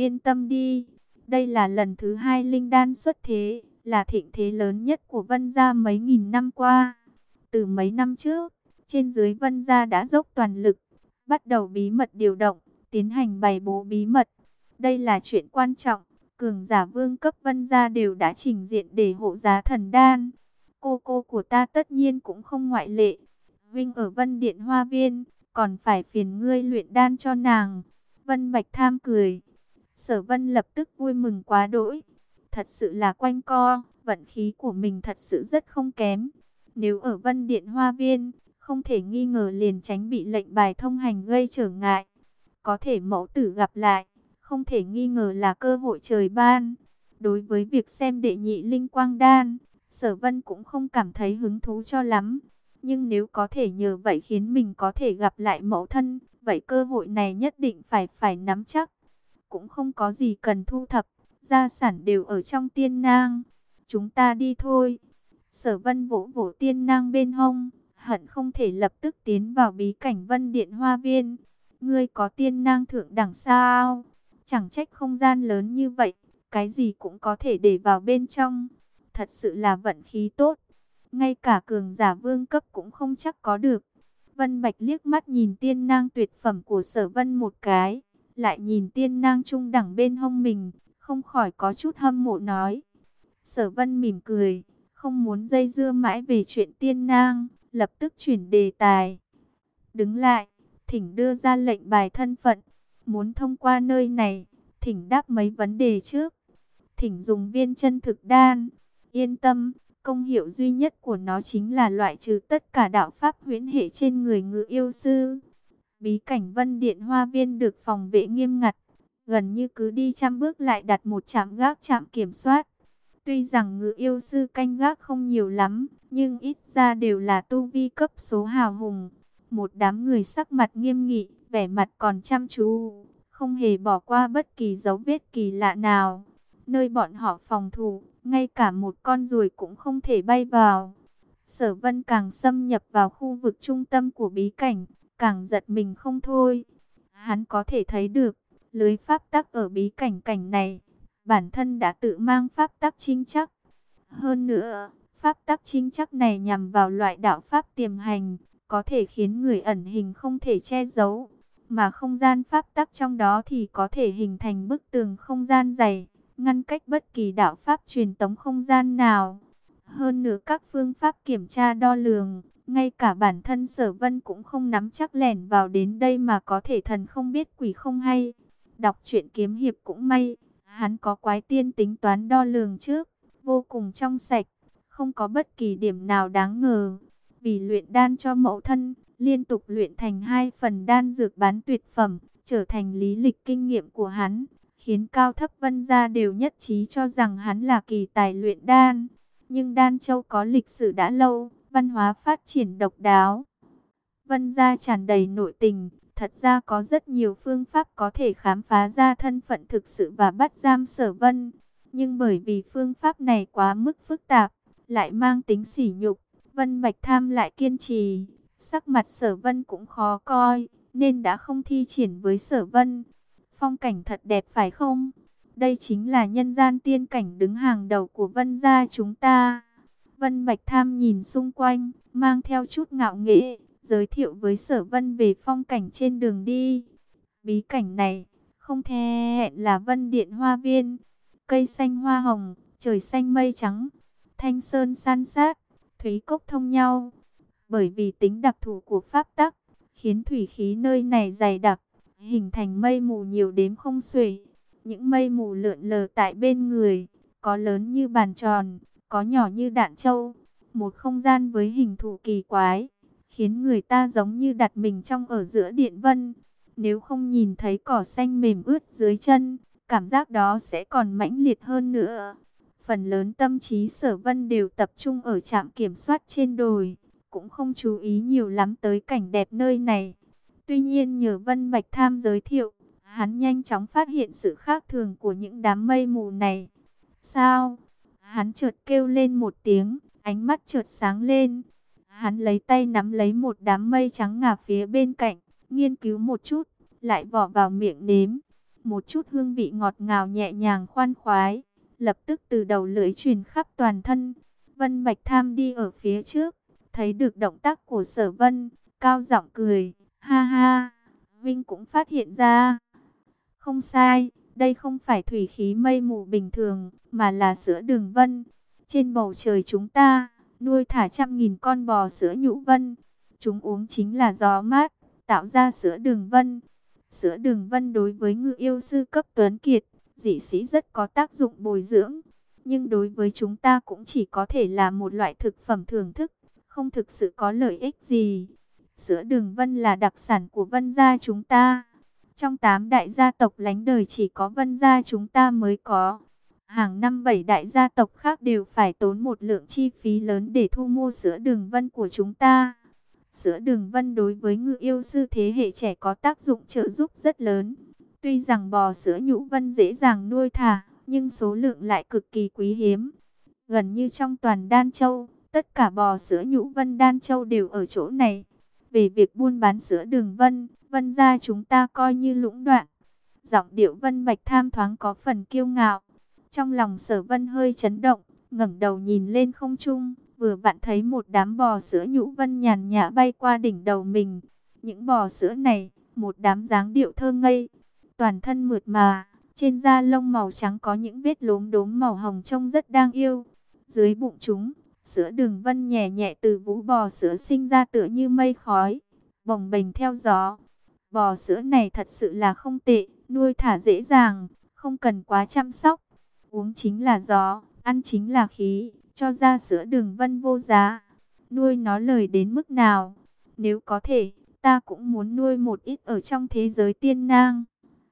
Yên tâm đi, đây là lần thứ hai Linh Đan xuất thế, là thịnh thế lớn nhất của Vân Gia mấy nghìn năm qua. Từ mấy năm trước, trên dưới Vân Gia đã dốc toàn lực, bắt đầu bí mật điều động, tiến hành bày bố bí mật. Đây là chuyện quan trọng, cường giả vương cấp Vân Gia đều đã trình diện để hộ giá thần đan. Cô cô của ta tất nhiên cũng không ngoại lệ. Vinh ở Vân Điện Hoa Viên, còn phải phiền ngươi luyện đan cho nàng. Vân Bạch Tham cười. Sở Vân lập tức vui mừng quá đỗi. Thật sự là quanh co, vận khí của mình thật sự rất không kém. Nếu ở Vân Điện Hoa Viên, không thể nghi ngờ liền tránh bị lệnh bài thông hành gây trở ngại. Có thể mẫu tử gặp lại, không thể nghi ngờ là cơ hội trời ban. Đối với việc xem đệ nhị linh quang đan, Sở Vân cũng không cảm thấy hứng thú cho lắm. Nhưng nếu có thể nhờ vậy khiến mình có thể gặp lại mẫu thân, vậy cơ hội này nhất định phải phải nắm chắc cũng không có gì cần thu thập, gia sản đều ở trong tiên nang. Chúng ta đi thôi. Sở vân vỗ vỗ tiên nang bên hông, hận không thể lập tức tiến vào bí cảnh vân điện hoa viên. Ngươi có tiên nang thượng đẳng sao? Chẳng trách không gian lớn như vậy, cái gì cũng có thể để vào bên trong. Thật sự là vận khí tốt. Ngay cả cường giả vương cấp cũng không chắc có được. Vân Bạch liếc mắt nhìn tiên nang tuyệt phẩm của sở vân một cái lại nhìn tiên nang trung đẳng bên hông mình, không khỏi có chút hâm mộ nói. Sở vân mỉm cười, không muốn dây dưa mãi về chuyện tiên nang, lập tức chuyển đề tài. Đứng lại, thỉnh đưa ra lệnh bài thân phận, muốn thông qua nơi này, thỉnh đáp mấy vấn đề trước. Thỉnh dùng viên chân thực đan, yên tâm, công hiệu duy nhất của nó chính là loại trừ tất cả đạo pháp huyễn hệ trên người ngự yêu sư. Bí cảnh vân điện hoa viên được phòng vệ nghiêm ngặt, gần như cứ đi trăm bước lại đặt một trạm gác trạm kiểm soát. Tuy rằng ngự yêu sư canh gác không nhiều lắm, nhưng ít ra đều là tu vi cấp số hào hùng. Một đám người sắc mặt nghiêm nghị, vẻ mặt còn chăm chú, không hề bỏ qua bất kỳ dấu vết kỳ lạ nào. Nơi bọn họ phòng thủ, ngay cả một con ruồi cũng không thể bay vào. Sở vân càng xâm nhập vào khu vực trung tâm của bí cảnh, càng giật mình không thôi. Hắn có thể thấy được, lưới pháp tắc ở bí cảnh cảnh này, bản thân đã tự mang pháp tắc trinh chắc. Hơn nữa, pháp tắc trinh chắc này nhằm vào loại đạo pháp tiềm hành, có thể khiến người ẩn hình không thể che giấu, mà không gian pháp tắc trong đó thì có thể hình thành bức tường không gian dày, ngăn cách bất kỳ đạo pháp truyền tống không gian nào. Hơn nữa các phương pháp kiểm tra đo lường, ngay cả bản thân sở vân cũng không nắm chắc lẻn vào đến đây mà có thể thần không biết quỷ không hay. Đọc truyện kiếm hiệp cũng may, hắn có quái tiên tính toán đo lường trước, vô cùng trong sạch, không có bất kỳ điểm nào đáng ngờ. Vì luyện đan cho mẫu thân, liên tục luyện thành hai phần đan dược bán tuyệt phẩm, trở thành lý lịch kinh nghiệm của hắn, khiến cao thấp vân gia đều nhất trí cho rằng hắn là kỳ tài luyện đan. Nhưng Đan Châu có lịch sử đã lâu, văn hóa phát triển độc đáo. Vân gia tràn đầy nội tình, thật ra có rất nhiều phương pháp có thể khám phá ra thân phận thực sự và bắt giam sở vân. Nhưng bởi vì phương pháp này quá mức phức tạp, lại mang tính sỉ nhục, Vân Bạch Tham lại kiên trì, sắc mặt sở vân cũng khó coi, nên đã không thi triển với sở vân. Phong cảnh thật đẹp phải không? Đây chính là nhân gian tiên cảnh đứng hàng đầu của vân gia chúng ta. Vân Bạch Tham nhìn xung quanh, mang theo chút ngạo nghễ, giới thiệu với sở vân về phong cảnh trên đường đi. Bí cảnh này, không thể hẹn là vân điện hoa viên, cây xanh hoa hồng, trời xanh mây trắng, thanh sơn san sát, thúy cốc thông nhau. Bởi vì tính đặc thù của pháp tắc, khiến thủy khí nơi này dày đặc, hình thành mây mù nhiều đếm không xuể. Những mây mù lượn lờ tại bên người, có lớn như bàn tròn, có nhỏ như đạn trâu. Một không gian với hình thù kỳ quái, khiến người ta giống như đặt mình trong ở giữa điện vân. Nếu không nhìn thấy cỏ xanh mềm ướt dưới chân, cảm giác đó sẽ còn mãnh liệt hơn nữa. Phần lớn tâm trí sở vân đều tập trung ở trạm kiểm soát trên đồi, cũng không chú ý nhiều lắm tới cảnh đẹp nơi này. Tuy nhiên nhờ Vân Bạch Tham giới thiệu, Hắn nhanh chóng phát hiện sự khác thường của những đám mây mù này. Sao? Hắn chợt kêu lên một tiếng, ánh mắt chợt sáng lên. Hắn lấy tay nắm lấy một đám mây trắng ngà phía bên cạnh, nghiên cứu một chút, lại vỏ vào miệng nếm. Một chút hương vị ngọt ngào nhẹ nhàng khoan khoái, lập tức từ đầu lưỡi truyền khắp toàn thân. Vân Bạch Tham đi ở phía trước, thấy được động tác của sở vân, cao giọng cười, ha ha, Vinh cũng phát hiện ra. Không sai, đây không phải thủy khí mây mù bình thường, mà là sữa đường vân. Trên bầu trời chúng ta, nuôi thả trăm nghìn con bò sữa nhũ vân. Chúng uống chính là gió mát, tạo ra sữa đường vân. Sữa đường vân đối với ngự yêu sư cấp tuấn kiệt, dị sĩ rất có tác dụng bồi dưỡng. Nhưng đối với chúng ta cũng chỉ có thể là một loại thực phẩm thưởng thức, không thực sự có lợi ích gì. Sữa đường vân là đặc sản của vân gia chúng ta trong tám đại gia tộc lánh đời chỉ có vân gia chúng ta mới có. Hàng năm bảy đại gia tộc khác đều phải tốn một lượng chi phí lớn để thu mua sữa đường vân của chúng ta. Sữa đường vân đối với ngự yêu sư thế hệ trẻ có tác dụng trợ giúp rất lớn. Tuy rằng bò sữa nhũ vân dễ dàng nuôi thả, nhưng số lượng lại cực kỳ quý hiếm. Gần như trong toàn Đan Châu, tất cả bò sữa nhũ vân Đan Châu đều ở chỗ này. Về việc buôn bán sữa đường vân, vân ra chúng ta coi như lũng đoạn. Giọng điệu vân bạch tham thoáng có phần kiêu ngạo. Trong lòng sở vân hơi chấn động, ngẩng đầu nhìn lên không trung, vừa vặn thấy một đám bò sữa nhũ vân nhàn nhã bay qua đỉnh đầu mình. Những bò sữa này, một đám dáng điệu thơ ngây, toàn thân mượt mà, trên da lông màu trắng có những vết lốm đốm màu hồng trông rất đang yêu. Dưới bụng chúng, sữa đường vân nhẹ nhẹ từ vũ bò sữa sinh ra tựa như mây khói, bồng bềnh theo gió. Bò sữa này thật sự là không tệ, nuôi thả dễ dàng, không cần quá chăm sóc. Uống chính là gió, ăn chính là khí, cho ra sữa đường vân vô giá. Nuôi nó lời đến mức nào? Nếu có thể, ta cũng muốn nuôi một ít ở trong thế giới tiên nang.